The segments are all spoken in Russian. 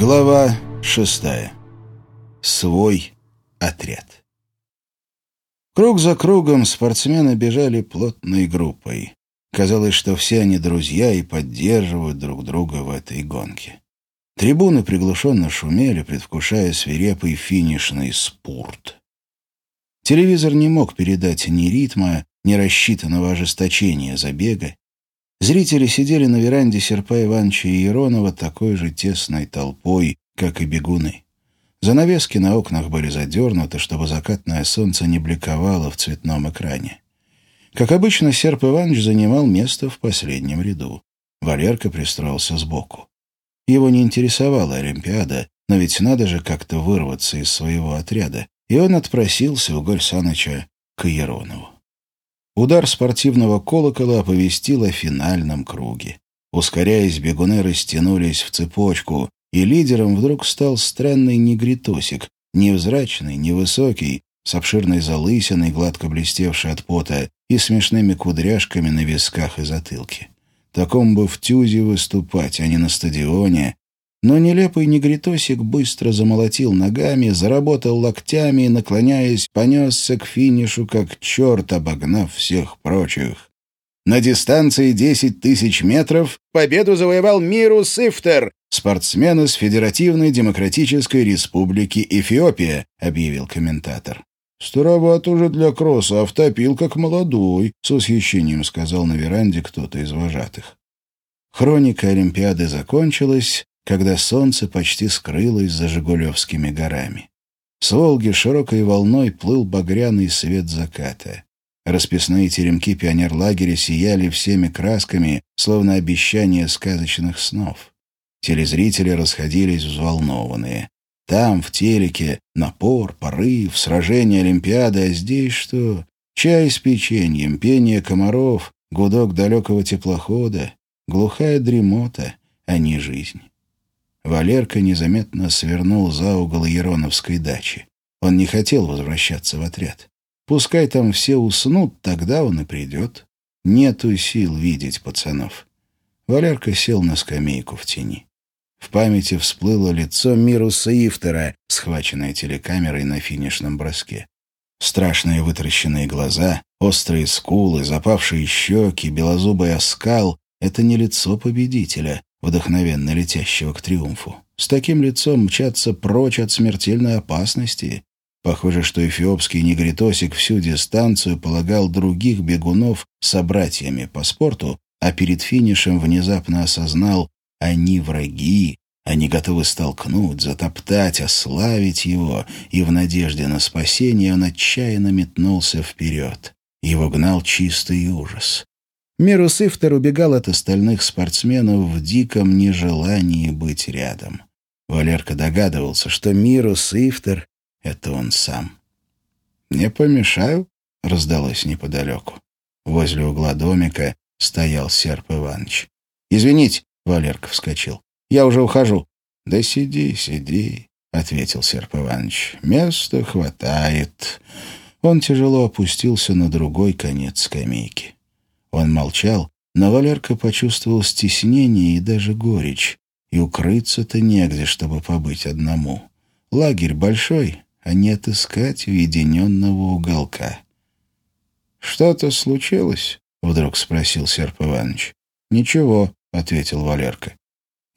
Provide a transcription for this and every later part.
Глава шестая. Свой отряд. Круг за кругом спортсмены бежали плотной группой. Казалось, что все они друзья и поддерживают друг друга в этой гонке. Трибуны приглушенно шумели, предвкушая свирепый финишный спорт. Телевизор не мог передать ни ритма, ни рассчитанного ожесточения забега, Зрители сидели на веранде Серпа Ивановича и Еронова такой же тесной толпой, как и бегуны. Занавески на окнах были задернуты, чтобы закатное солнце не бликовало в цветном экране. Как обычно, Серп Иванович занимал место в последнем ряду. Валерка пристроился сбоку. Его не интересовала Олимпиада, но ведь надо же как-то вырваться из своего отряда, и он отпросился у Горь Саныча к Еронову. Удар спортивного колокола оповестил о финальном круге. Ускоряясь, бегуны растянулись в цепочку, и лидером вдруг стал странный негритосик, невзрачный, невысокий, с обширной залысиной, гладко блестевшей от пота, и смешными кудряшками на висках и затылке. Таком бы в тюзе выступать, а не на стадионе, но нелепый негритосик быстро замолотил ногами, заработал локтями и, наклоняясь, понесся к финишу, как черт, обогнав всех прочих. На дистанции 10 тысяч метров победу завоевал Миру Сифтер, спортсмен из Федеративной Демократической Республики Эфиопия, объявил комментатор. «Староват уже для кросса, а втопил как молодой», — с восхищением сказал на веранде кто-то из вожатых. Хроника Олимпиады закончилась, когда солнце почти скрылось за Жигулевскими горами. С Волги широкой волной плыл багряный свет заката. Расписные теремки пионерлагеря сияли всеми красками, словно обещание сказочных снов. Телезрители расходились взволнованные. Там, в телеке, напор, порыв, сражение Олимпиады, а здесь что? Чай с печеньем, пение комаров, гудок далекого теплохода, глухая дремота, а не жизнь. Валерка незаметно свернул за угол Ероновской дачи. Он не хотел возвращаться в отряд. Пускай там все уснут, тогда он и придет. Нету сил видеть пацанов. Валерка сел на скамейку в тени. В памяти всплыло лицо Мируса Ифтера, схваченное телекамерой на финишном броске. Страшные вытаращенные глаза, острые скулы, запавшие щеки, белозубый оскал — это не лицо победителя, вдохновенно летящего к триумфу. С таким лицом мчаться прочь от смертельной опасности. Похоже, что эфиопский негритосик всю дистанцию полагал других бегунов собратьями по спорту, а перед финишем внезапно осознал «они враги, они готовы столкнуть, затоптать, ославить его», и в надежде на спасение он отчаянно метнулся вперед. Его гнал чистый ужас. Мирус Ифтер убегал от остальных спортсменов в диком нежелании быть рядом. Валерка догадывался, что Мирус Ифтер — это он сам. «Не помешаю?» — раздалось неподалеку. Возле угла домика стоял Серп Иванович. «Извините», — Валерка вскочил, — «я уже ухожу». «Да сиди, сиди», — ответил Серп Иванович. «Места хватает». Он тяжело опустился на другой конец скамейки. Он молчал, но Валерка почувствовал стеснение и даже горечь. И укрыться-то негде, чтобы побыть одному. Лагерь большой, а не отыскать уединенного уголка. «Что-то случилось?» — вдруг спросил Серп Иванович. «Ничего», — ответил Валерка.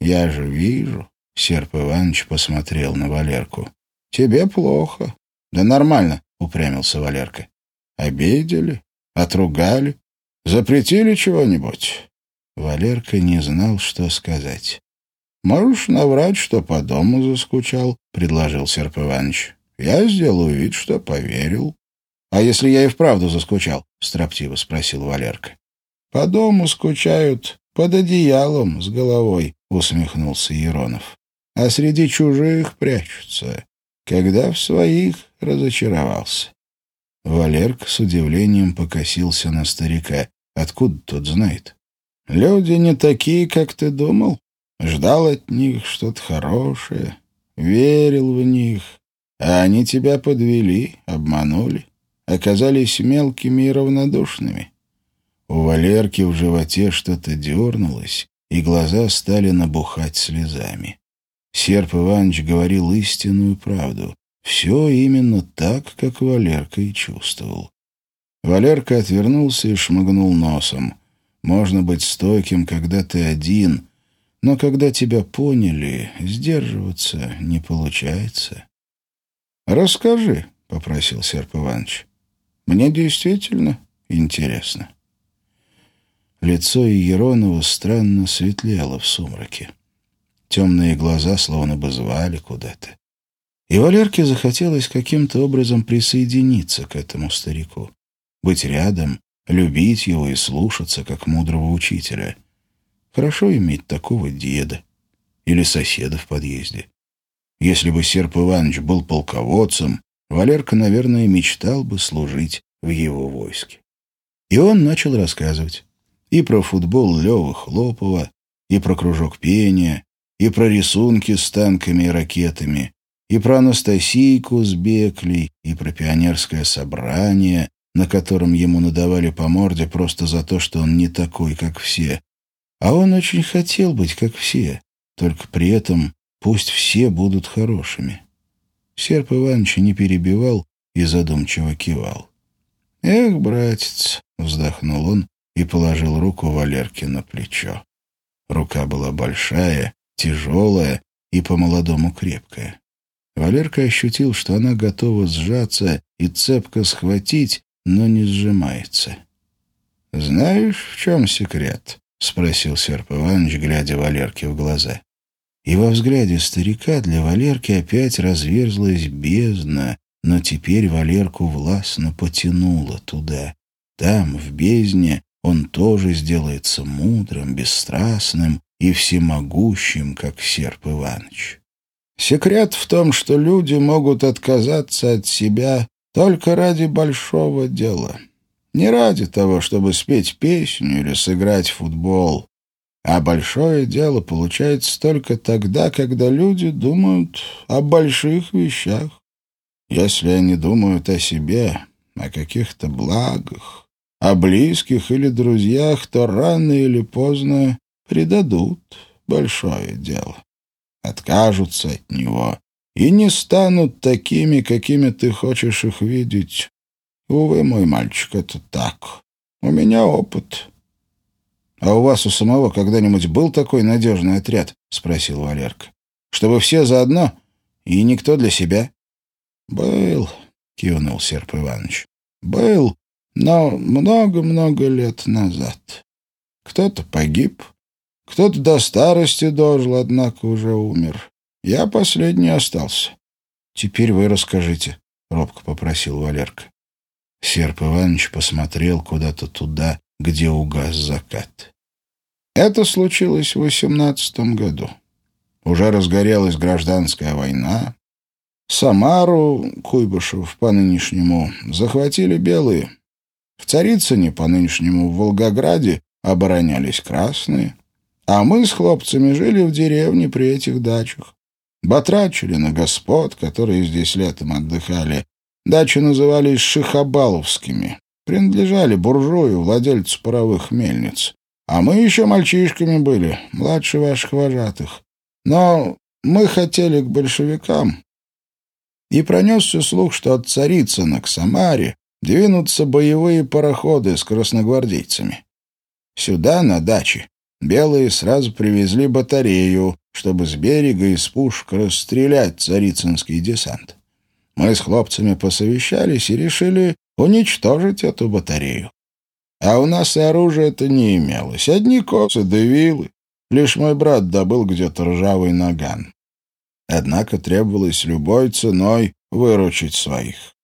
«Я же вижу». Серп Иванович посмотрел на Валерку. «Тебе плохо». «Да нормально», — упрямился Валерка. «Обидели? Отругали? Запретили чего-нибудь?» Валерка не знал, что сказать. «Можешь наврать, что по дому заскучал», — предложил Серп Иванович. «Я сделаю вид, что поверил». «А если я и вправду заскучал?» — строптиво спросил Валерка. «По дому скучают под одеялом с головой», — усмехнулся Еронов. «А среди чужих прячутся, когда в своих разочаровался». Валерка с удивлением покосился на старика. Откуда тот знает? Люди не такие, как ты думал. Ждал от них что-то хорошее, верил в них. А они тебя подвели, обманули, оказались мелкими и равнодушными. У Валерки в животе что-то дернулось, и глаза стали набухать слезами. Серп Иванович говорил истинную правду. Все именно так, как Валерка и чувствовал. Валерка отвернулся и шмыгнул носом. Можно быть стойким, когда ты один, но когда тебя поняли, сдерживаться не получается. «Расскажи», — попросил Серп Иванович. «Мне действительно интересно». Лицо Еронова странно светлело в сумраке. Темные глаза словно бы звали куда-то. И Валерке захотелось каким-то образом присоединиться к этому старику. Быть рядом, любить его и слушаться, как мудрого учителя. Хорошо иметь такого деда или соседа в подъезде. Если бы Серп Иванович был полководцем, Валерка, наверное, мечтал бы служить в его войске. И он начал рассказывать и про футбол Лёвы Хлопова, и про кружок пения, и про рисунки с танками и ракетами, и про Анастасийку с Беклей, и про пионерское собрание, на котором ему надавали по морде просто за то, что он не такой, как все. А он очень хотел быть, как все, только при этом пусть все будут хорошими. Серп Иванович не перебивал и задумчиво кивал. «Эх, братец!» — вздохнул он и положил руку Валерке на плечо. Рука была большая, тяжелая и по-молодому крепкая. Валерка ощутил, что она готова сжаться и цепко схватить, но не сжимается. «Знаешь, в чем секрет?» — спросил Серп Иванович, глядя Валерке в глаза. И во взгляде старика для Валерки опять разверзлась бездна, но теперь Валерку властно потянуло туда. Там, в бездне, он тоже сделается мудрым, бесстрастным и всемогущим, как Серп Иванович. Секрет в том, что люди могут отказаться от себя только ради большого дела. Не ради того, чтобы спеть песню или сыграть в футбол. А большое дело получается только тогда, когда люди думают о больших вещах. Если они думают о себе, о каких-то благах, о близких или друзьях, то рано или поздно предадут большое дело откажутся от него и не станут такими, какими ты хочешь их видеть. Увы, мой мальчик, это так. У меня опыт. — А у вас у самого когда-нибудь был такой надежный отряд? — спросил Валерка. — Чтобы все заодно и никто для себя? — Был, — кивнул Серп Иванович. — Был, но много-много лет назад. Кто-то погиб, кто-то до старости дожил, однако уже умер. Я последний остался. — Теперь вы расскажите, — робко попросил Валерка. Серп Иванович посмотрел куда-то туда, где угас закат. Это случилось в восемнадцатом году. Уже разгорелась гражданская война. Самару, Куйбышев по-нынешнему, захватили белые. В Царицыне по-нынешнему в Волгограде оборонялись красные. А мы с хлопцами жили в деревне при этих дачах. Батрачили на господ, которые здесь летом отдыхали. Дачи назывались Шихабаловскими. Принадлежали буржую, владельцу паровых мельниц. А мы еще мальчишками были, младше ваших вожатых. Но мы хотели к большевикам. И пронесся слух, что от Царицына к Самаре двинутся боевые пароходы с красногвардейцами. Сюда, на даче, белые сразу привезли батарею, чтобы с берега из пушек расстрелять царицынский десант. Мы с хлопцами посовещались и решили уничтожить эту батарею. А у нас и оружия-то не имелось. Одни косы да вилы. Лишь мой брат добыл где-то ржавый наган. Однако требовалось любой ценой выручить своих.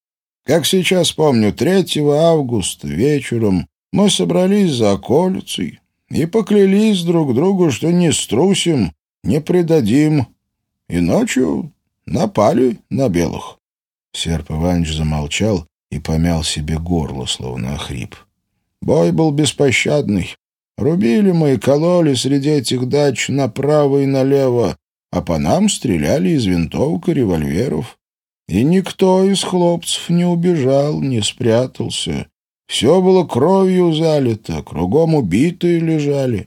Как сейчас помню, 3 августа вечером мы собрались за околицей, и поклялись друг другу, что не струсим, не предадим, и ночью напали на белых. Серп Иванович замолчал и помял себе горло, словно охрип. Бой был беспощадный. Рубили мы и кололи среди этих дач направо и налево, а по нам стреляли из винтовок и револьверов. И никто из хлопцев не убежал, не спрятался. Все было кровью залито, кругом убитые лежали.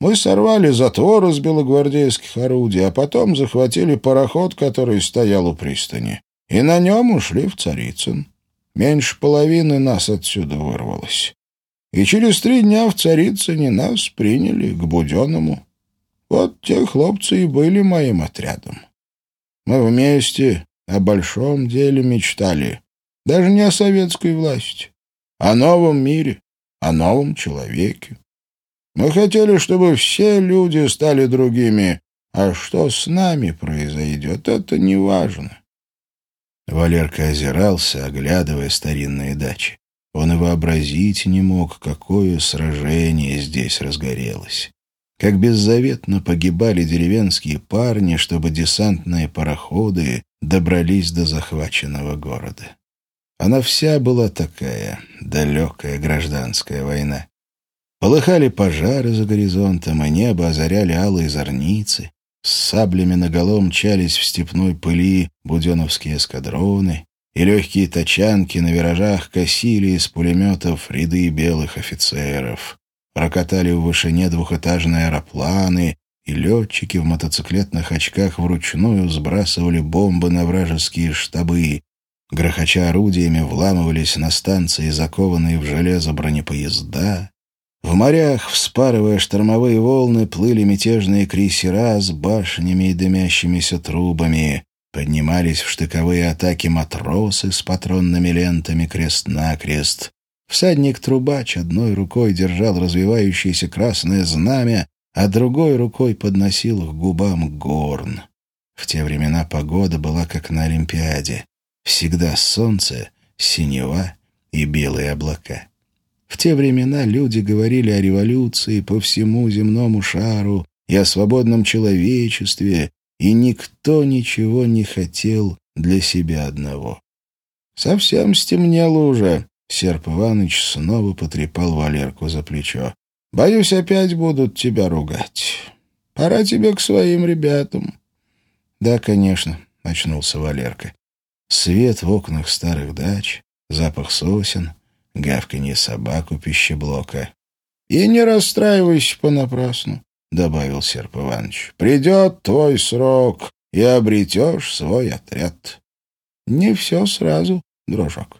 Мы сорвали затвор из белогвардейских орудий, а потом захватили пароход, который стоял у пристани. И на нем ушли в Царицын. Меньше половины нас отсюда вырвалось. И через три дня в Царицыне нас приняли к Буденному. Вот те хлопцы и были моим отрядом. Мы вместе о большом деле мечтали. Даже не о советской власти, о новом мире, о новом человеке. Мы хотели, чтобы все люди стали другими, а что с нами произойдет, это не важно. Валерка озирался, оглядывая старинные дачи. Он и вообразить не мог, какое сражение здесь разгорелось. Как беззаветно погибали деревенские парни, чтобы десантные пароходы добрались до захваченного города. Она вся была такая, далекая гражданская война. Полыхали пожары за горизонтом, и небо озаряли алые зорницы. С саблями наголом мчались в степной пыли буденовские эскадроны, и легкие тачанки на виражах косили из пулеметов ряды белых офицеров. Прокатали в вышине двухэтажные аэропланы, и летчики в мотоциклетных очках вручную сбрасывали бомбы на вражеские штабы. Грохоча орудиями вламывались на станции закованные в железо бронепоезда. В морях, вспарывая штормовые волны, плыли мятежные крейсера с башнями и дымящимися трубами. Поднимались в штыковые атаки матросы с патронными лентами крест-накрест. Всадник-трубач одной рукой держал развивающееся красное знамя, а другой рукой подносил к губам горн. В те времена погода была как на Олимпиаде. Всегда солнце, синева и белые облака. В те времена люди говорили о революции по всему земному шару и о свободном человечестве, и никто ничего не хотел для себя одного. Совсем стемнело уже. Серп Иваныч снова потрепал Валерку за плечо. «Боюсь, опять будут тебя ругать. Пора тебе к своим ребятам». «Да, конечно», — очнулся Валерка. Свет в окнах старых дач, запах сосен, гавканье собак у пищеблока. «И не расстраивайся понапрасну», — добавил Серп Иванович. «Придет твой срок, и обретешь свой отряд». «Не все сразу, дружок».